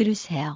들으세요.